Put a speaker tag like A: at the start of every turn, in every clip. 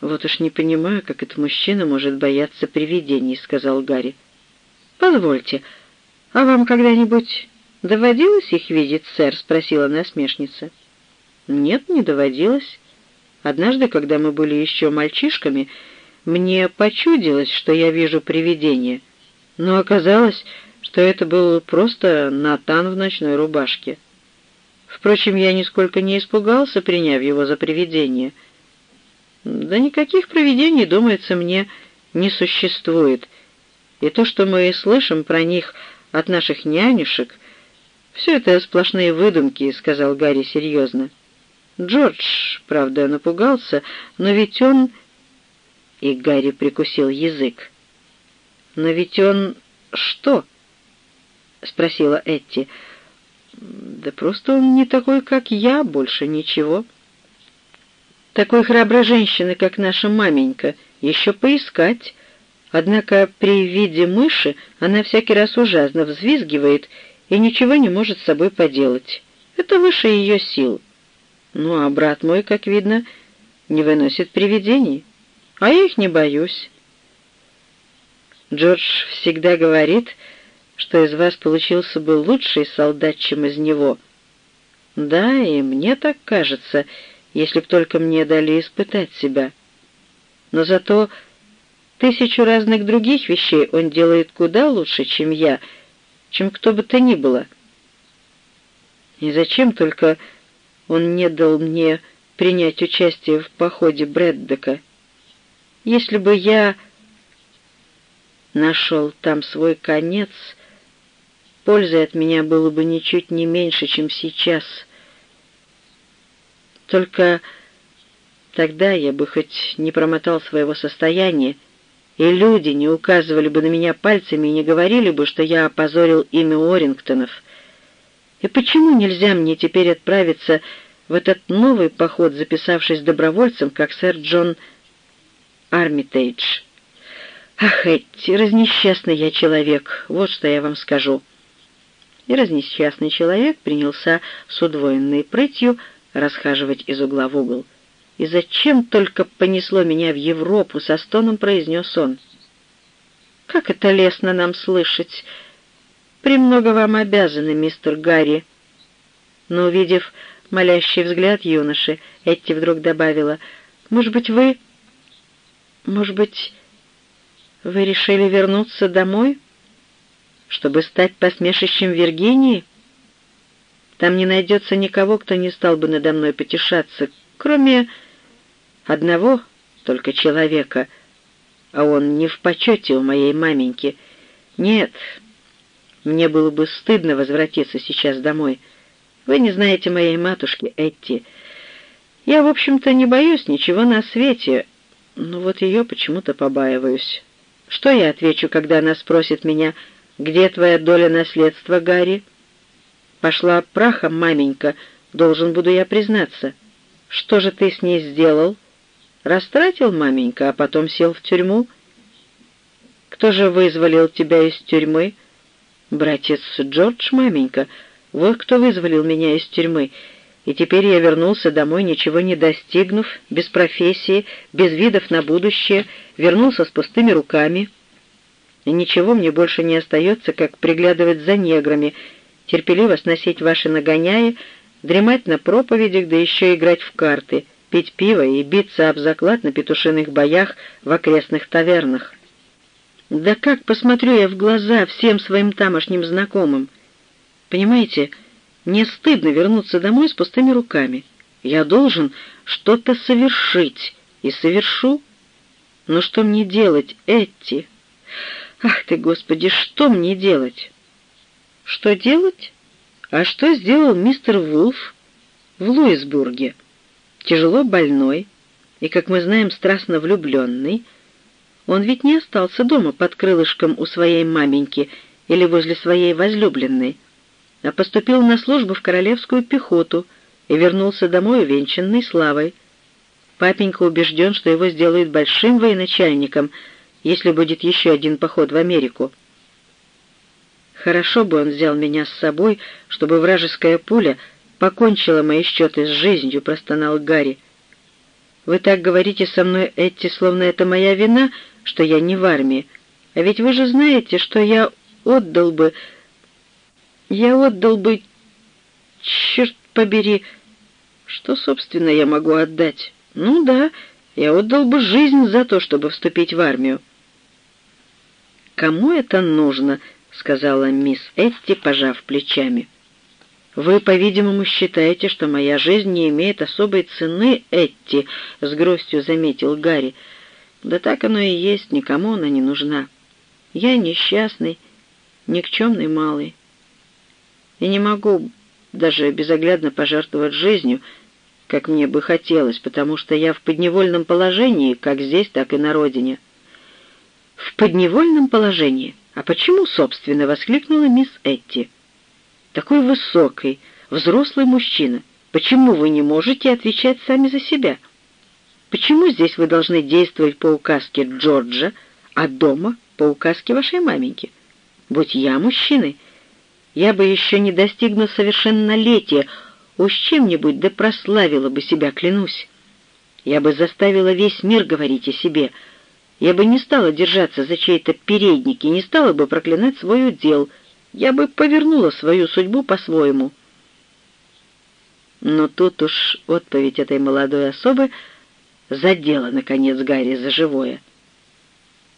A: «Вот уж не понимаю, как этот мужчина может бояться привидений», — сказал Гарри. «Позвольте, а вам когда-нибудь доводилось их видеть, сэр?» — спросила насмешница. «Нет, не доводилось. Однажды, когда мы были еще мальчишками, мне почудилось, что я вижу привидение, но оказалось, что это был просто Натан в ночной рубашке. Впрочем, я нисколько не испугался, приняв его за привидение. Да никаких привидений, думается мне, не существует, и то, что мы слышим про них от наших нянюшек, все это сплошные выдумки, — сказал Гарри серьезно. Джордж, правда, напугался, но ведь он... И Гарри прикусил язык. «Но ведь он что?» — спросила Этти. «Да просто он не такой, как я, больше ничего. Такой храброй женщины, как наша маменька, еще поискать. Однако при виде мыши она всякий раз ужасно взвизгивает и ничего не может с собой поделать. Это выше ее сил. Ну, а брат мой, как видно, не выносит привидений, а я их не боюсь». Джордж всегда говорит, что из вас получился бы лучший солдат, чем из него. Да, и мне так кажется, если б только мне дали испытать себя. Но зато тысячу разных других вещей он делает куда лучше, чем я, чем кто бы то ни было. И зачем только он не дал мне принять участие в походе Брэддека? Если бы я нашел там свой конец, пользы от меня было бы ничуть не меньше, чем сейчас. Только тогда я бы хоть не промотал своего состояния, и люди не указывали бы на меня пальцами и не говорили бы, что я опозорил имя Орингтонов. И почему нельзя мне теперь отправиться в этот новый поход, записавшись добровольцем, как сэр Джон Армитейдж? Ах, Этти, разнесчастный я человек, вот что я вам скажу и разнесчастный человек принялся с удвоенной прытью расхаживать из угла в угол. «И зачем только понесло меня в Европу?» — со стоном произнес он. «Как это лестно нам слышать! Премного вам обязаны, мистер Гарри!» Но, увидев молящий взгляд юноши, Этти вдруг добавила, «Может быть, вы... Может быть, вы решили вернуться домой?» чтобы стать посмешищем Виргинии? Там не найдется никого, кто не стал бы надо мной потешаться, кроме одного только человека, а он не в почете у моей маменьки. Нет, мне было бы стыдно возвратиться сейчас домой. Вы не знаете моей матушки, Этти. Я, в общем-то, не боюсь ничего на свете, но вот ее почему-то побаиваюсь. Что я отвечу, когда она спросит меня, «Где твоя доля наследства, Гарри?» «Пошла прахом, маменька, должен буду я признаться. Что же ты с ней сделал?» «Растратил, маменька, а потом сел в тюрьму?» «Кто же вызволил тебя из тюрьмы?» «Братец Джордж, маменька, вот кто вызволил меня из тюрьмы, и теперь я вернулся домой, ничего не достигнув, без профессии, без видов на будущее, вернулся с пустыми руками» и ничего мне больше не остается, как приглядывать за неграми, терпеливо сносить ваши нагоняи, дремать на проповедях, да еще играть в карты, пить пиво и биться об заклад на петушиных боях в окрестных тавернах. Да как посмотрю я в глаза всем своим тамошним знакомым? Понимаете, мне стыдно вернуться домой с пустыми руками. Я должен что-то совершить, и совершу. Но что мне делать, Этти?» Ах ты, Господи, что мне делать? Что делать? А что сделал мистер Вулф в Луисбурге? Тяжело больной и, как мы знаем, страстно влюбленный, он ведь не остался дома под крылышком у своей маменьки или возле своей возлюбленной, а поступил на службу в королевскую пехоту и вернулся домой увенчанный славой. Папенька убежден, что его сделают большим военачальником — если будет еще один поход в Америку. Хорошо бы он взял меня с собой, чтобы вражеская пуля покончила мои счеты с жизнью, простонал Гарри. Вы так говорите со мной, Этти, словно это моя вина, что я не в армии. А ведь вы же знаете, что я отдал бы... Я отдал бы... Черт побери... Что, собственно, я могу отдать? Ну да, я отдал бы жизнь за то, чтобы вступить в армию. «Кому это нужно?» — сказала мисс Этти, пожав плечами. «Вы, по-видимому, считаете, что моя жизнь не имеет особой цены, Этти», — с грустью заметил Гарри. «Да так оно и есть, никому она не нужна. Я несчастный, никчемный малый. И не могу даже безоглядно пожертвовать жизнью, как мне бы хотелось, потому что я в подневольном положении, как здесь, так и на родине». «В подневольном положении? А почему, собственно?» — воскликнула мисс Этти такой высокий, взрослый мужчина. Почему вы не можете отвечать сами за себя? Почему здесь вы должны действовать по указке Джорджа, а дома по указке вашей маменьки? Будь я мужчиной, я бы еще не достигнув совершеннолетия, уж чем-нибудь да прославила бы себя, клянусь. Я бы заставила весь мир говорить о себе. Я бы не стала держаться за чей-то передник и не стала бы проклинать свой удел — я бы повернула свою судьбу по-своему. Но тут уж отповедь этой молодой особы задела, наконец, Гарри за живое.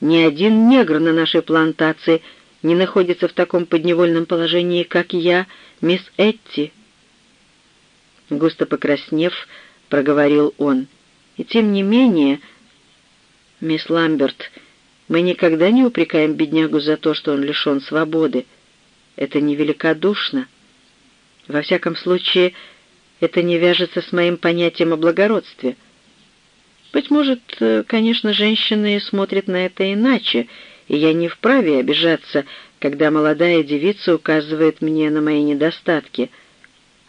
A: Ни один негр на нашей плантации не находится в таком подневольном положении, как я, мисс Этти. Густо покраснев, проговорил он. И тем не менее, мисс Ламберт, мы никогда не упрекаем беднягу за то, что он лишен свободы. Это невеликодушно. Во всяком случае, это не вяжется с моим понятием о благородстве. Быть может, э, конечно, женщины смотрят на это иначе, и я не вправе обижаться, когда молодая девица указывает мне на мои недостатки.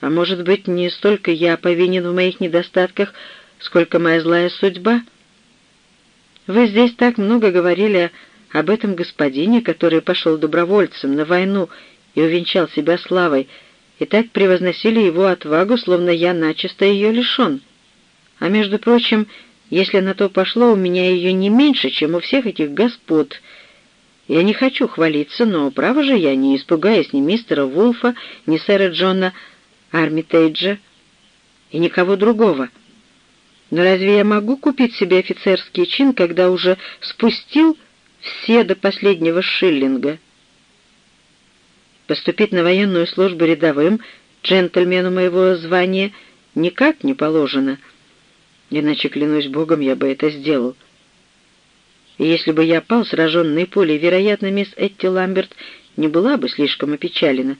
A: А может быть, не столько я повинен в моих недостатках, сколько моя злая судьба? Вы здесь так много говорили об этом господине, который пошел добровольцем на войну и увенчал себя славой, и так превозносили его отвагу, словно я начисто ее лишен. А между прочим, если на то пошло, у меня ее не меньше, чем у всех этих господ. Я не хочу хвалиться, но, право же, я не испугаюсь ни мистера Вулфа, ни сэра Джона Армитейджа и никого другого. Но разве я могу купить себе офицерский чин, когда уже спустил все до последнего шиллинга?» Поступить на военную службу рядовым джентльмену моего звания никак не положено. Иначе, клянусь Богом, я бы это сделал. И если бы я пал, сраженный пулей, вероятно, мисс Этти Ламберт не была бы слишком опечалена.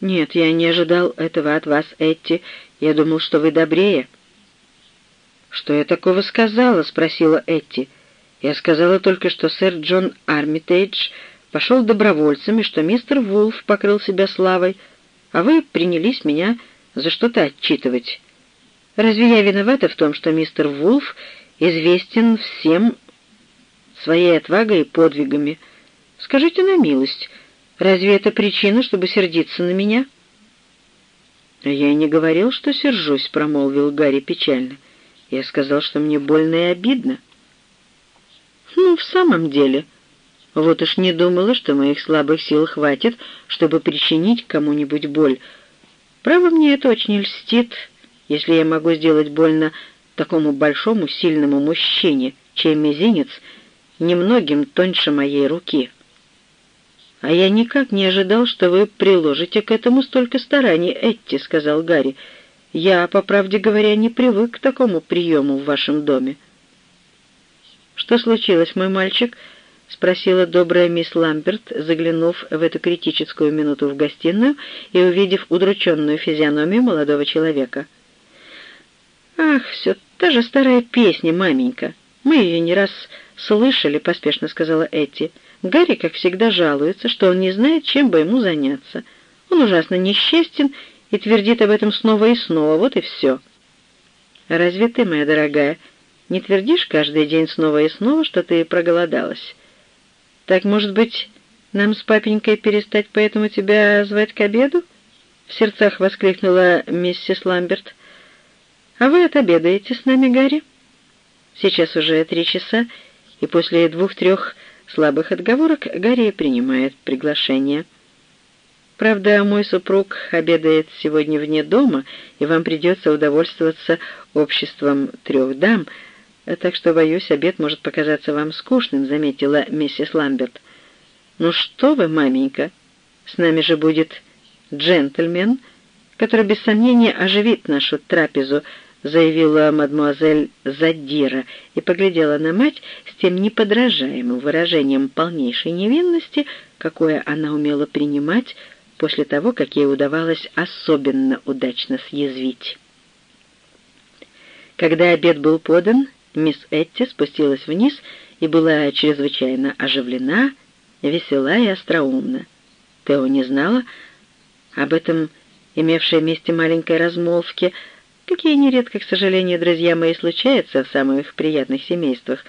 A: «Нет, я не ожидал этого от вас, Этти. Я думал, что вы добрее». «Что я такого сказала?» — спросила Этти. «Я сказала только, что сэр Джон Армитейдж пошел добровольцем, и что мистер Вулф покрыл себя славой, а вы принялись меня за что-то отчитывать. Разве я виновата в том, что мистер Вулф известен всем своей отвагой и подвигами? Скажите на милость, разве это причина, чтобы сердиться на меня?» «Я и не говорил, что сержусь», — промолвил Гарри печально. «Я сказал, что мне больно и обидно». «Ну, в самом деле», вот уж не думала, что моих слабых сил хватит, чтобы причинить кому-нибудь боль. Право, мне это очень льстит, если я могу сделать больно такому большому, сильному мужчине, чей мизинец немногим тоньше моей руки. «А я никак не ожидал, что вы приложите к этому столько стараний, Этти», — сказал Гарри. «Я, по правде говоря, не привык к такому приему в вашем доме». «Что случилось, мой мальчик?» — спросила добрая мисс Ламберт, заглянув в эту критическую минуту в гостиную и увидев удрученную физиономию молодого человека. «Ах, все та же старая песня, маменька. Мы ее не раз слышали», — поспешно сказала Этти. «Гарри, как всегда, жалуется, что он не знает, чем бы ему заняться. Он ужасно несчастен и твердит об этом снова и снова, вот и все». «Разве ты, моя дорогая, не твердишь каждый день снова и снова, что ты проголодалась?» «Так, может быть, нам с папенькой перестать поэтому тебя звать к обеду?» — в сердцах воскликнула миссис Ламберт. «А вы отобедаете с нами, Гарри?» Сейчас уже три часа, и после двух-трех слабых отговорок Гарри принимает приглашение. Правда, мой супруг обедает сегодня вне дома, и вам придется удовольствоваться обществом трех дам, так что, боюсь, обед может показаться вам скучным», — заметила миссис Ламберт. «Ну что вы, маменька, с нами же будет джентльмен, который без сомнения оживит нашу трапезу», заявила мадмуазель Задира и поглядела на мать с тем неподражаемым выражением полнейшей невинности, какое она умела принимать после того, как ей удавалось особенно удачно съязвить. Когда обед был подан, мисс Этти спустилась вниз и была чрезвычайно оживлена, весела и остроумна. Тео не знала об этом имевшей месте маленькой размолвке, какие нередко, к сожалению, друзья мои, случаются в самых приятных семействах.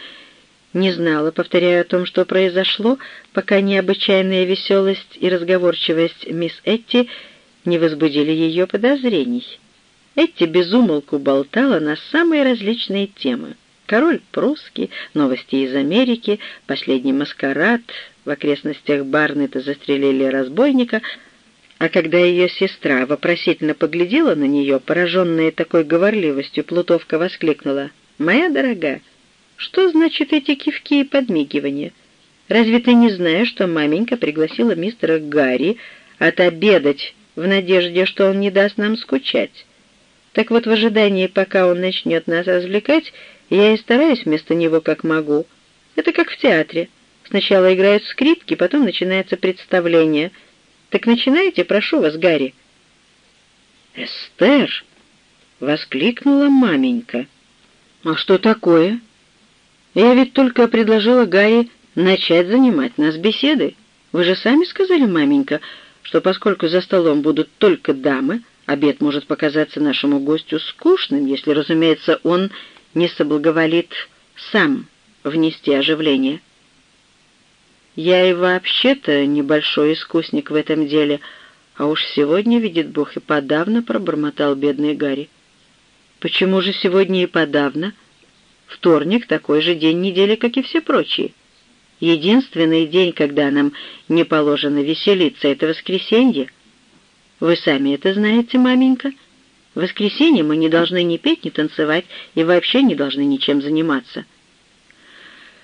A: Не знала, повторяю о том, что произошло, пока необычайная веселость и разговорчивость мисс Этти не возбудили ее подозрений. Этти безумолку болтала на самые различные темы. Король прусский, новости из Америки, последний маскарад, в окрестностях Барнета застрелили разбойника — а когда ее сестра вопросительно поглядела на нее, пораженная такой говорливостью, Плутовка воскликнула. «Моя дорогая, что значит эти кивки и подмигивания? Разве ты не знаешь, что маменька пригласила мистера Гарри отобедать в надежде, что он не даст нам скучать? Так вот, в ожидании, пока он начнет нас развлекать, я и стараюсь вместо него как могу. Это как в театре. Сначала играют скрипки, потом начинается представление — так начинайте, прошу вас, Гарри». «Эстер!» — воскликнула маменька. «А что такое? Я ведь только предложила Гарри начать занимать нас беседой. Вы же сами сказали, маменька, что поскольку за столом будут только дамы, обед может показаться нашему гостю скучным, если, разумеется, он не соблаговолит сам внести оживление». Я и вообще-то небольшой искусник в этом деле, а уж сегодня, видит Бог, и подавно пробормотал бедный Гарри. Почему же сегодня и подавно? Вторник — такой же день недели, как и все прочие. Единственный день, когда нам не положено веселиться, — это воскресенье. Вы сами это знаете, маменька. В воскресенье мы не должны ни петь, ни танцевать и вообще не должны ничем заниматься.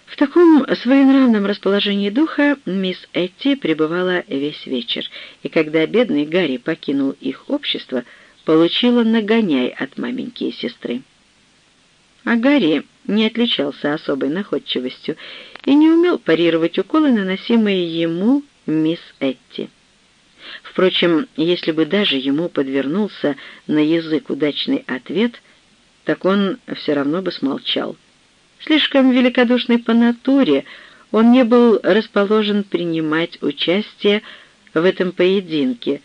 A: В таком своенравном расположении духа мисс Этти пребывала весь вечер, и когда бедный Гарри покинул их общество, получила нагоняй от маменьки и сестры. А Гарри не отличался особой находчивостью и не умел парировать уколы, наносимые ему мисс Этти. Впрочем, если бы даже ему подвернулся на язык удачный ответ, так он все равно бы смолчал. Слишком великодушный по натуре, он не был расположен принимать участие в этом поединке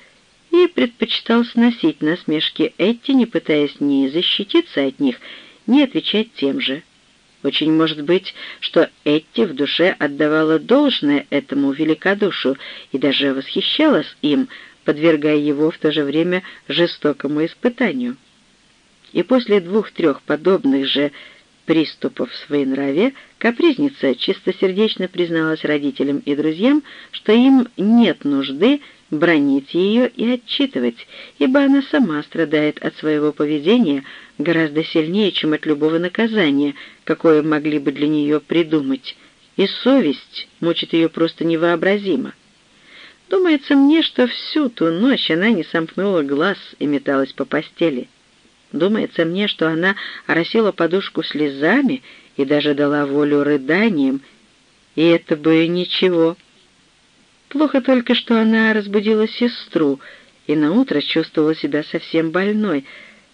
A: и предпочитал сносить насмешки Этти, не пытаясь ни защититься от них, ни отвечать тем же. Очень может быть, что Этти в душе отдавала должное этому великодушу и даже восхищалась им, подвергая его в то же время жестокому испытанию. И после двух-трех подобных же приступов своей нраве, капризница чистосердечно призналась родителям и друзьям, что им нет нужды бронить ее и отчитывать, ибо она сама страдает от своего поведения гораздо сильнее, чем от любого наказания, какое могли бы для нее придумать, и совесть мучит ее просто невообразимо. Думается мне, что всю ту ночь она не сомкнула глаз и металась по постели. Думается мне, что она оросила подушку слезами и даже дала волю рыданиям, и это бы ничего. Плохо только, что она разбудила сестру и наутро чувствовала себя совсем больной,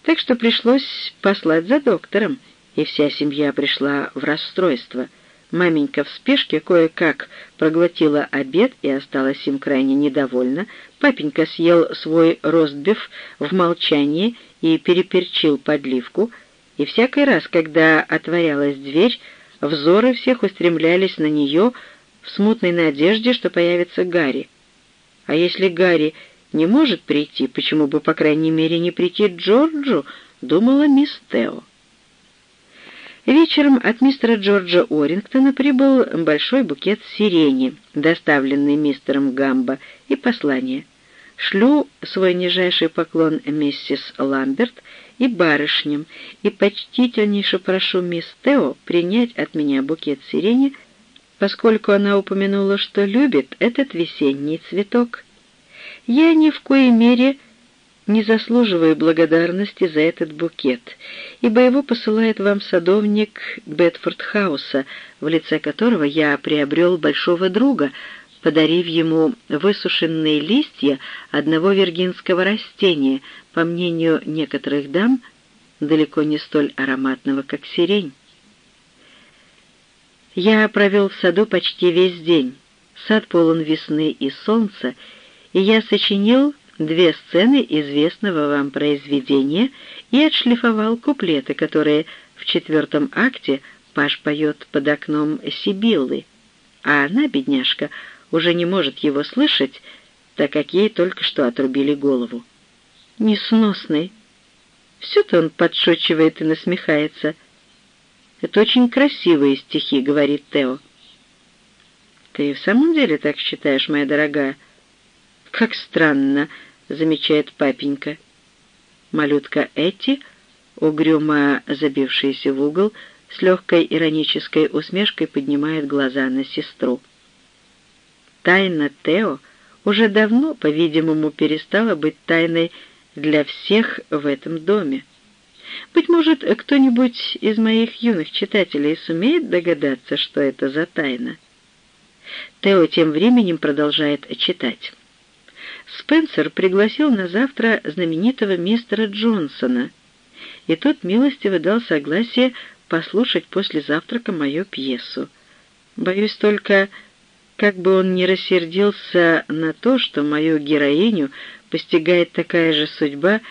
A: так что пришлось послать за доктором, и вся семья пришла в расстройство — Маменька в спешке кое-как проглотила обед и осталась им крайне недовольна. Папенька съел свой ростбиф в молчании и переперчил подливку, и всякий раз, когда отворялась дверь, взоры всех устремлялись на нее в смутной надежде, что появится Гарри. А если Гарри не может прийти, почему бы, по крайней мере, не прийти Джорджу, — думала мисс Тео. Вечером от мистера Джорджа Орингтона прибыл большой букет сирени, доставленный мистером Гамбо, и послание. «Шлю свой нижайший поклон миссис Ламберт и барышням, и почтительнейше прошу мисс Тео принять от меня букет сирени, поскольку она упомянула, что любит этот весенний цветок. Я ни в коей мере не заслуживаю благодарности за этот букет, ибо его посылает вам садовник Бетфорд-хауса, в лице которого я приобрел большого друга, подарив ему высушенные листья одного виргинского растения, по мнению некоторых дам, далеко не столь ароматного, как сирень. Я провел в саду почти весь день. Сад полон весны и солнца, и я сочинил две сцены известного вам произведения и отшлифовал куплеты, которые в четвертом акте Паш поет под окном Сибиллы, а она, бедняжка, уже не может его слышать, так как ей только что отрубили голову. Несносный. Все-то он подшучивает и насмехается. «Это очень красивые стихи», — говорит Тео. «Ты в самом деле так считаешь, моя дорогая?» «Как странно», — замечает папенька. Малютка Эти, угрюмо забившаяся в угол, с легкой иронической усмешкой поднимает глаза на сестру. Тайна Тео уже давно, по-видимому, перестала быть тайной для всех в этом доме. Быть может, кто-нибудь из моих юных читателей сумеет догадаться, что это за тайна? Тео тем временем продолжает читать. Спенсер пригласил на завтра знаменитого мистера Джонсона, и тот милостиво дал согласие послушать после завтрака мою пьесу. Боюсь только, как бы он не рассердился на то, что мою героиню постигает такая же судьба,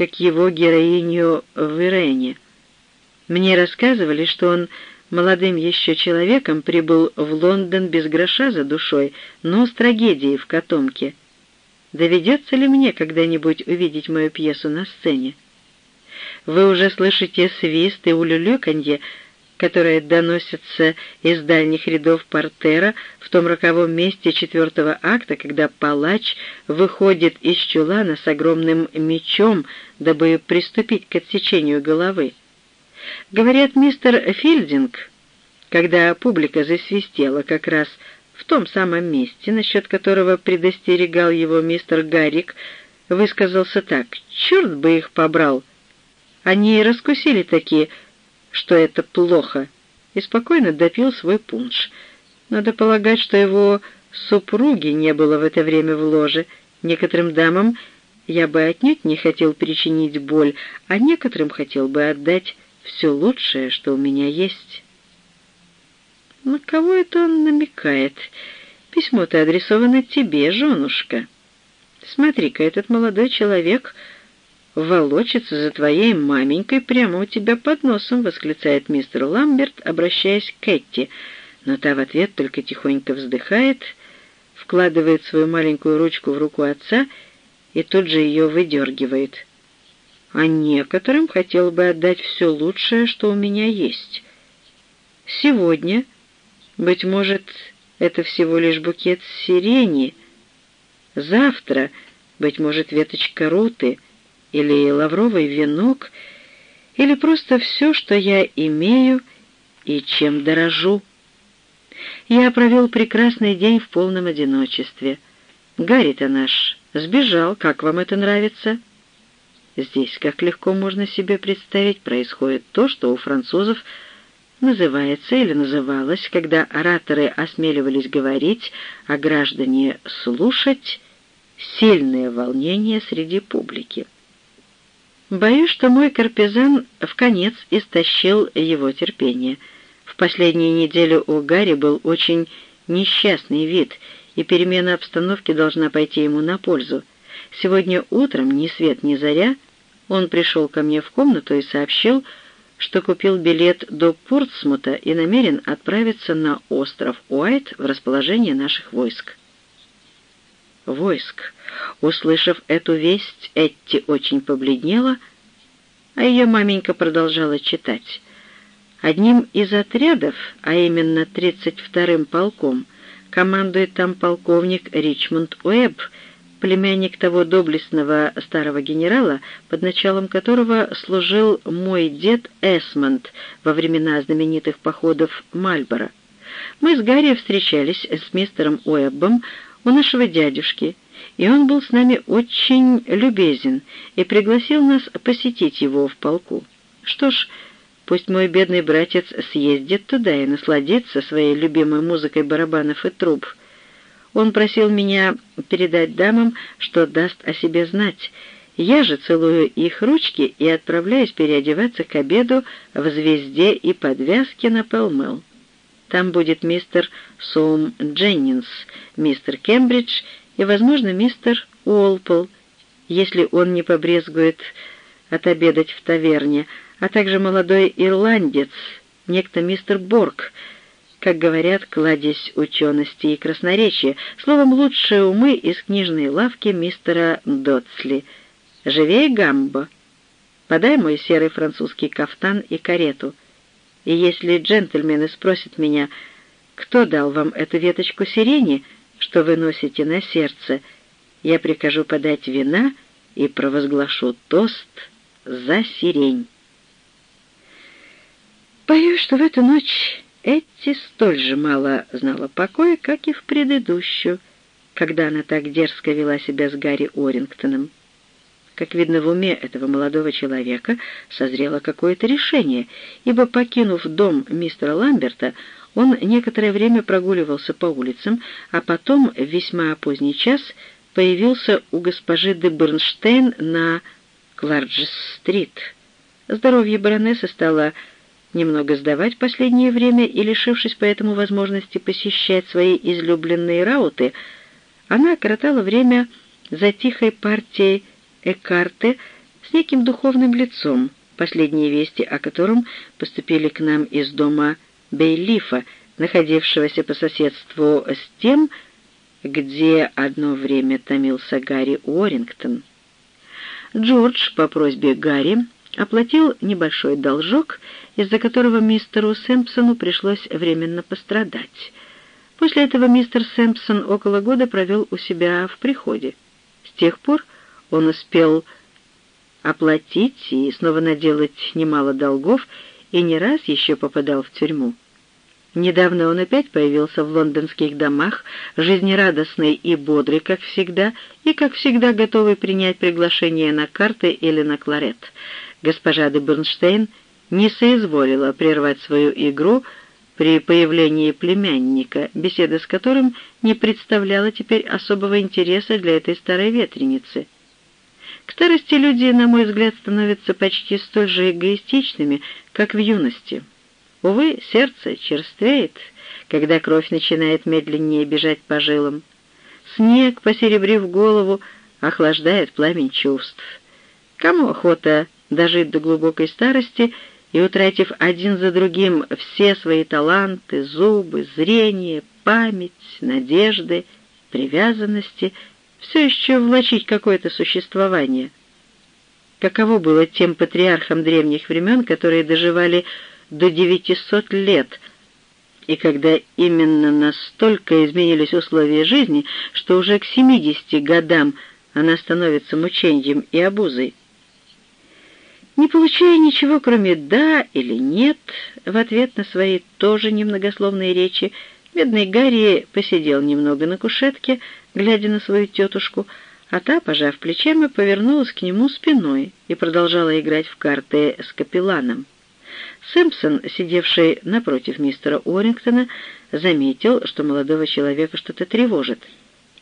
A: как его героиню в Ирене. Мне рассказывали, что он молодым еще человеком прибыл в Лондон без гроша за душой, но с трагедией в котомке — Доведется ли мне когда-нибудь увидеть мою пьесу на сцене? Вы уже слышите свист и улюлюканье, которые доносятся из дальних рядов портера в том роковом месте четвертого акта, когда палач выходит из чулана с огромным мечом, дабы приступить к отсечению головы. Говорят, мистер Филдинг, когда публика засвистела как раз в том самом месте, насчет которого предостерегал его мистер Гаррик, высказался так «Черт бы их побрал!» Они раскусили такие, что это плохо, и спокойно допил свой пунш. Надо полагать, что его супруги не было в это время в ложе. Некоторым дамам я бы отнюдь не хотел причинить боль, а некоторым хотел бы отдать все лучшее, что у меня есть». На кого это он намекает? Письмо-то адресовано тебе, женушка. Смотри-ка, этот молодой человек волочится за твоей маменькой прямо у тебя под носом, восклицает мистер Ламберт, обращаясь к Кэтти, но та в ответ только тихонько вздыхает, вкладывает свою маленькую ручку в руку отца и тут же ее выдергивает. А некоторым хотел бы отдать все лучшее, что у меня есть. Сегодня быть может, это всего лишь букет сирени. Завтра, быть может, веточка руты или лавровый венок, или просто все, что я имею и чем дорожу. Я провел прекрасный день в полном одиночестве. Гарри-то наш сбежал, как вам это нравится?» Здесь, как легко можно себе представить, происходит то, что у французов – называется или называлась, когда ораторы осмеливались говорить, а граждане слушать, сильное волнение среди публики. Боюсь, что мой Карпезан в конец истощил его терпение. В последние недели у Гарри был очень несчастный вид, и перемена обстановки должна пойти ему на пользу. Сегодня утром, ни свет ни заря, он пришел ко мне в комнату и сообщил, что купил билет до Портсмута и намерен отправиться на остров Уайт в расположение наших войск. Войск. Услышав эту весть, Этти очень побледнела, а ее маменька продолжала читать. Одним из отрядов, а именно 32-м полком, командует там полковник Ричмонд Уэбб, племянник того доблестного старого генерала, под началом которого служил мой дед Эсмонд во времена знаменитых походов Мальборо. Мы с Гарри встречались с мистером Уэббом у нашего дядюшки, и он был с нами очень любезен и пригласил нас посетить его в полку. Что ж, пусть мой бедный братец съездит туда и насладится своей любимой музыкой барабанов и труб. Он просил меня передать дамам, что даст о себе знать. Я же целую их ручки и отправляюсь переодеваться к обеду в «Звезде» и подвязке на Пелмел. Там будет мистер Соум Дженнинс, мистер Кембридж и, возможно, мистер Уолпол, если он не побрезгует отобедать в таверне, а также молодой ирландец, некто мистер Борг, как говорят, кладезь учености и красноречия, словом, лучшие умы из книжной лавки мистера Дотсли. Живее Гамбо. Подай мой серый французский кафтан и карету. И если джентльмены спросят меня, кто дал вам эту веточку сирени, что вы носите на сердце, я прикажу подать вина и провозглашу тост за сирень. Боюсь, что в эту ночь Этти столь же мало знала покоя, как и в предыдущую, когда она так дерзко вела себя с Гарри Орингтоном. Как видно, в уме этого молодого человека созрело какое-то решение, ибо, покинув дом мистера Ламберта, он некоторое время прогуливался по улицам, а потом в весьма поздний час появился у госпожи де Бернштейн на Кларджес-стрит. Здоровье баронессы стало немного сдавать последнее время и, лишившись поэтому возможности посещать свои излюбленные рауты, она коротала время за тихой партией Экарте с неким духовным лицом, последние вести о котором поступили к нам из дома Бейлифа, находившегося по соседству с тем, где одно время томился Гарри Уоррингтон. Джордж по просьбе Гарри оплатил небольшой должок, из-за которого мистеру Сэмпсону пришлось временно пострадать. После этого мистер Сэмпсон около года провел у себя в приходе. С тех пор он успел оплатить и снова наделать немало долгов, и не раз еще попадал в тюрьму. Недавно он опять появился в лондонских домах, жизнерадостный и бодрый, как всегда, и, как всегда, готовый принять приглашение на карты или на кларет. Госпожа де Бернштейн не соизволила прервать свою игру при появлении племянника, беседа с которым не представляла теперь особого интереса для этой старой ветреницы. К старости люди, на мой взгляд, становятся почти столь же эгоистичными, как в юности. Увы, сердце черствеет, когда кровь начинает медленнее бежать по жилам. Снег, посеребрив голову, охлаждает пламень чувств. Кому охота дожить до глубокой старости и, утратив один за другим все свои таланты, зубы, зрение, память, надежды, привязанности, все еще влачить какое-то существование. Каково было тем патриархам древних времен, которые доживали до 900 лет, и когда именно настолько изменились условия жизни, что уже к 70 годам она становится мучением и обузой. Не получая ничего, кроме «да» или «нет», в ответ на свои тоже немногословные речи, бедный Гарри посидел немного на кушетке, глядя на свою тетушку, а та, пожав плечами, повернулась к нему спиной и продолжала играть в карты с капелланом. Сэмпсон, сидевший напротив мистера Уоррингтона, заметил, что молодого человека что-то тревожит.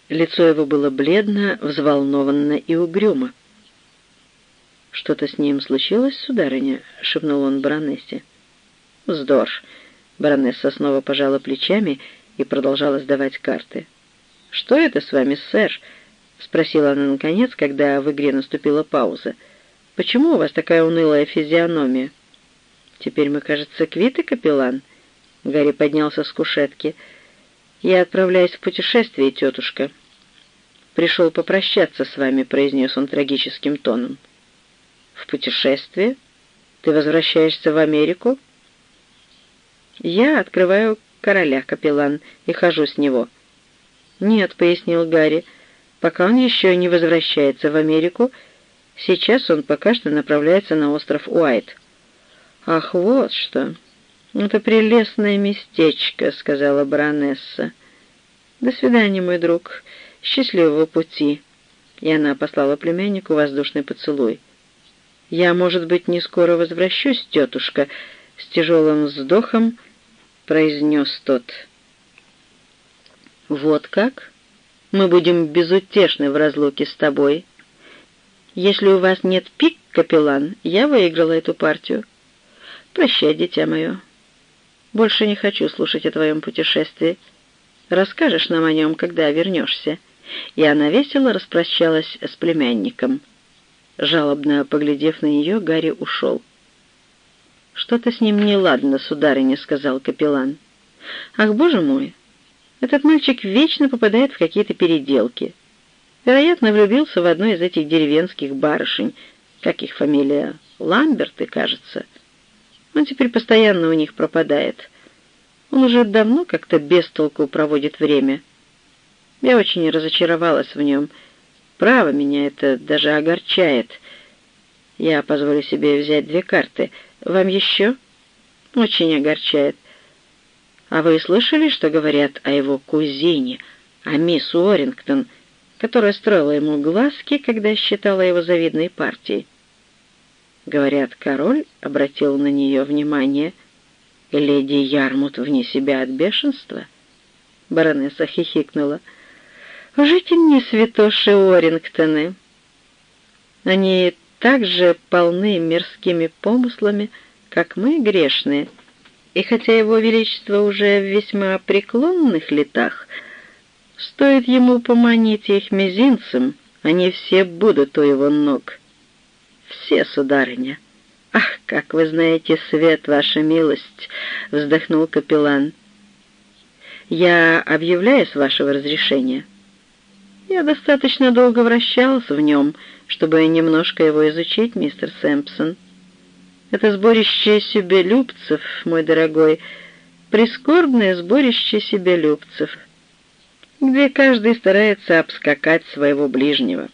A: Лицо его было бледно, взволнованно и угрюмо. «Что-то с ним случилось, сударыня?» — шепнул он баронессе. «Вздор!» — баронесса снова пожала плечами и продолжала сдавать карты. «Что это с вами, сэр?» — спросила она наконец, когда в игре наступила пауза. «Почему у вас такая унылая физиономия?» «Теперь мы, кажется, квиты, капеллан?» Гарри поднялся с кушетки. «Я отправляюсь в путешествие, тетушка». «Пришел попрощаться с вами», — произнес он трагическим тоном. «В путешествие? Ты возвращаешься в Америку?» «Я открываю короля, капеллан, и хожу с него». «Нет», — пояснил Гарри, — «пока он еще не возвращается в Америку, сейчас он пока что направляется на остров Уайт». «Ах, вот что! Это прелестное местечко», — сказала баронесса. «До свидания, мой друг. Счастливого пути!» И она послала племяннику воздушный поцелуй. «Я, может быть, не скоро возвращусь, тетушка», — с тяжелым вздохом произнес тот. «Вот как? Мы будем безутешны в разлуке с тобой. Если у вас нет пик, капеллан, я выиграла эту партию. Прощай, дитя мое. Больше не хочу слушать о твоем путешествии. Расскажешь нам о нем, когда вернешься». И она весело распрощалась с племянником. Жалобно поглядев на нее, Гарри ушел. «Что-то с ним неладно, сударыня», — сказал капеллан. «Ах, боже мой! Этот мальчик вечно попадает в какие-то переделки. Вероятно, влюбился в одну из этих деревенских барышень. Как их фамилия? Ламберты, кажется. Он теперь постоянно у них пропадает. Он уже давно как-то без толку проводит время. Я очень разочаровалась в нем. Право, меня это даже огорчает. Я позволю себе взять две карты. Вам еще? Очень огорчает. А вы слышали, что говорят о его кузине, о мисс Уоррингтон, которая строила ему глазки, когда считала его завидной партией? Говорят, король обратил на нее внимание, и леди Ярмут вне себя от бешенства. Баронесса хихикнула. «Жите мне, святоши Уоррингтоны!» Они так же полны мирскими помыслами, как мы, грешные, и хотя его величество уже в весьма преклонных летах, стоит ему поманить их мизинцем, они все будут у его ног. Все, сударыня. «Ах, как вы знаете свет, ваша милость!» — вздохнул капеллан. «Я объявляю с вашего разрешения». «Я достаточно долго вращался в нем», чтобы немножко его изучить, мистер Сэмпсон. Это сборище себелюбцев, мой дорогой, прискорбное сборище себелюбцев, где каждый старается обскакать своего ближнего.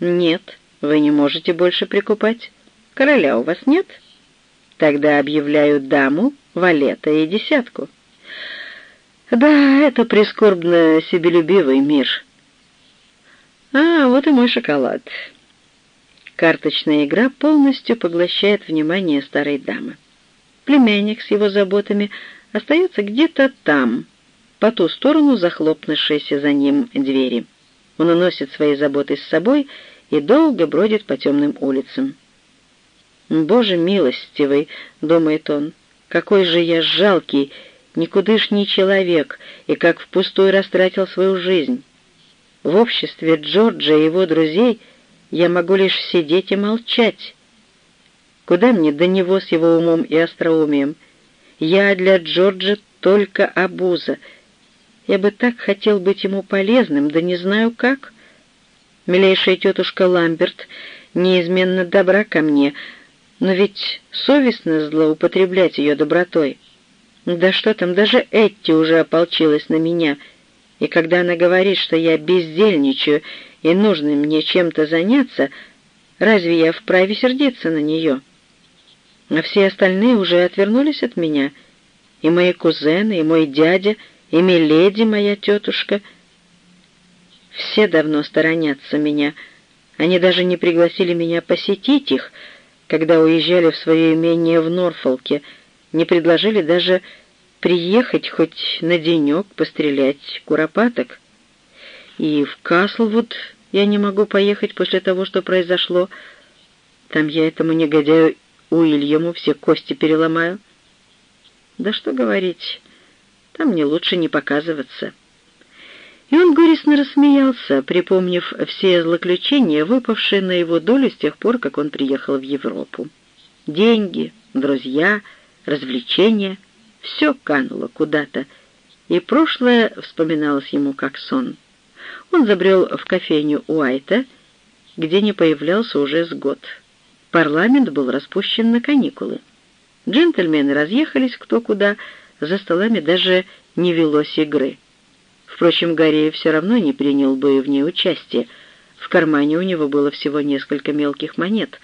A: Нет, вы не можете больше прикупать. Короля у вас нет? Тогда объявляю даму, валета и десятку. Да, это прискорбно себелюбивый мир — а, вот и мой шоколад. Карточная игра полностью поглощает внимание старой дамы. Племянник с его заботами остается где-то там, по ту сторону захлопнувшейся за ним двери. Он уносит свои заботы с собой и долго бродит по темным улицам. «Боже милостивый!» — думает он. «Какой же я жалкий, никудышний человек, и как впустую растратил свою жизнь!» В обществе Джорджа и его друзей я могу лишь сидеть и молчать. Куда мне до него с его умом и остроумием? Я для Джорджа только обуза. Я бы так хотел быть ему полезным, да не знаю как. Милейшая тетушка Ламберт неизменно добра ко мне, но ведь совестно злоупотреблять ее добротой. Да что там, даже Этти уже ополчилась на меня — и когда она говорит, что я бездельничаю и нужно мне чем-то заняться, разве я вправе сердиться на нее? А все остальные уже отвернулись от меня, и мои кузены, и мой дядя, и Миледи, моя тетушка. Все давно сторонятся меня. Они даже не пригласили меня посетить их, когда уезжали в свое имение в Норфолке, не предложили даже приехать хоть на денек пострелять куропаток. И в Каслвуд я не могу поехать после того, что произошло. Там я этому негодяю Уильяму все кости переломаю. Да что говорить, там мне лучше не показываться. И он горестно рассмеялся, припомнив все злоключения, выпавшие на его долю с тех пор, как он приехал в Европу. Деньги, друзья, развлечения — все кануло куда-то, и прошлое вспоминалось ему как сон. Он забрел в кофейню Уайта, где не появлялся уже с год. парламент был распущен на каникулы. Джентльмены разъехались кто куда, за столами даже не велось игры. Впрочем, Гарри все равно не принял бы в ней участие. В кармане у него было всего несколько мелких монет.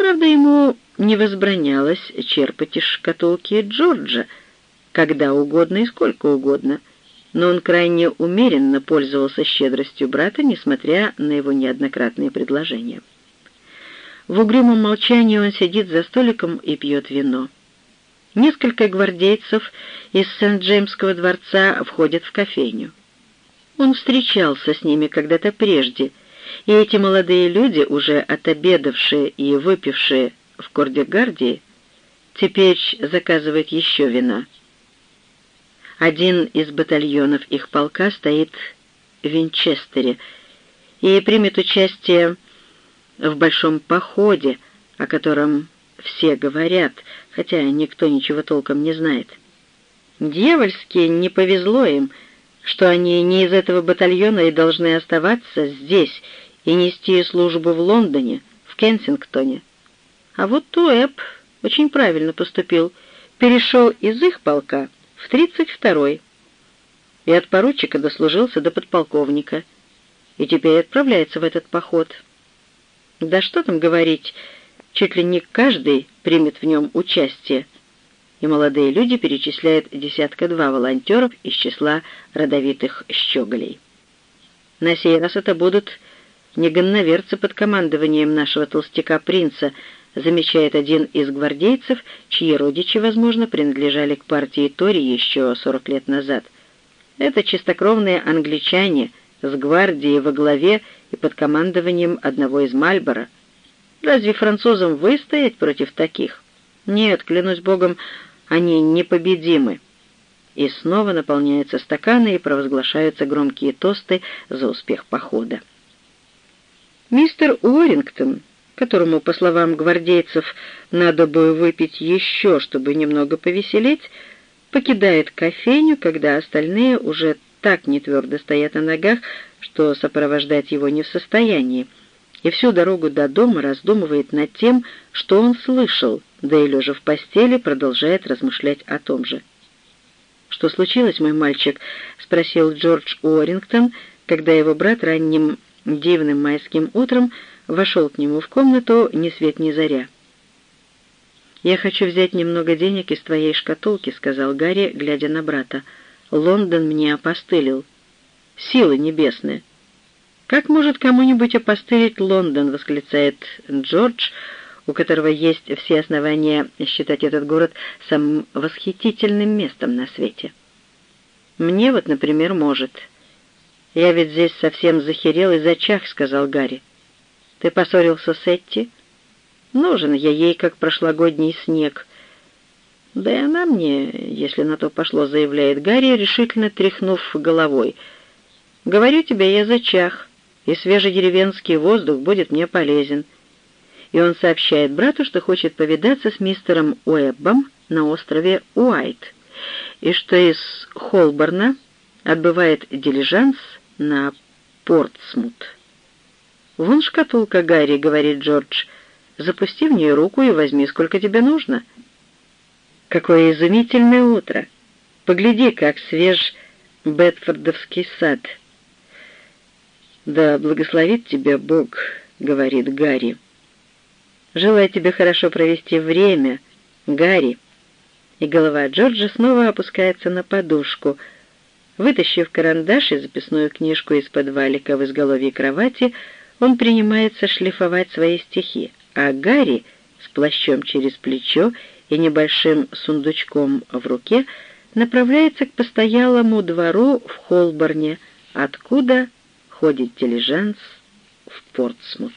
A: Правда, ему не возбранялось черпать из шкатулки Джорджа, когда угодно и сколько угодно, но он крайне умеренно пользовался щедростью брата, несмотря на его неоднократные предложения. В угрюмом молчании он сидит за столиком и пьет вино. Несколько гвардейцев из Сент-Джеймского дворца входят в кофейню. Он встречался с ними когда-то прежде, и эти молодые люди, уже отобедавшие и выпившие в Кордегардии, теперь заказывают еще вина. Один из батальонов их полка стоит в Винчестере и примет участие в большом походе, о котором все говорят, хотя никто ничего толком не знает. Дьявольски не повезло им, что они не из этого батальона и должны оставаться здесь и нести службу в Лондоне, в Кенсингтоне. А вот Туэб очень правильно поступил, перешел из их полка в 32-й и от поручика дослужился до подполковника, и теперь отправляется в этот поход. Да что там говорить, чуть ли не каждый примет в нем участие, и молодые люди перечисляют десятка-два волонтеров из числа родовитых щеголей. На сей раз это будут не гонноверцы под командованием нашего толстяка-принца, замечает один из гвардейцев, чьи родичи, возможно, принадлежали к партии Тори еще 40 лет назад. Это чистокровные англичане с гвардией во главе и под командованием одного из Мальборо. Разве французам выстоять против таких? Нет, клянусь богом, они непобедимы. И снова наполняются стаканы и провозглашаются громкие тосты за успех похода. Мистер Уоррингтон, которому, по словам гвардейцев, надо бы выпить еще, чтобы немного повеселеть, покидает кофейню, когда остальные уже так нетвердо стоят на ногах, что сопровождать его не в состоянии, и всю дорогу до дома раздумывает над тем, что он слышал, да и, лежа в постели, продолжает размышлять о том же. «Что случилось, мой мальчик?» — спросил Джордж Уоррингтон, когда его брат ранним дивным майским утром вошел к нему в комнату ни свет ни заря. «Я хочу взять немного денег из твоей шкатулки», — сказал Гарри, глядя на брата. «Лондон мне опостылил. Силы небесные». «Как может кому-нибудь опостылить Лондон?» — восклицает Джордж, у которого есть все основания считать этот город самым восхитительным местом на свете. «Мне вот, например, может». «Я ведь здесь совсем захерел и зачах», — сказал Гарри. «Ты поссорился с Этти?» «Нужен я ей, как прошлогодний снег». «Да и она мне, если на то пошло», — заявляет Гарри, решительно тряхнув головой. «Говорю тебе, я зачах и свежий деревенский воздух будет мне полезен». И он сообщает брату, что хочет повидаться с мистером Уэббом на острове Уайт, и что из Холборна отбывает дилижанс на Портсмут. «Вон шкатулка, Гарри», — говорит Джордж, — «запусти в нее руку и возьми, сколько тебе нужно». «Какое изумительное утро! Погляди, как свеж Бетфордовский сад!» «Да благословит тебя Бог», — говорит Гарри. «Желаю тебе хорошо провести время, Гарри». И голова Джорджа снова опускается на подушку. Вытащив карандаш и записную книжку из-под валика в изголовье кровати, он принимается шлифовать свои стихи, а Гарри с плащом через плечо и небольшим сундучком в руке направляется к постоялому двору в Холборне, откуда ходит дилижанс в Портсмут.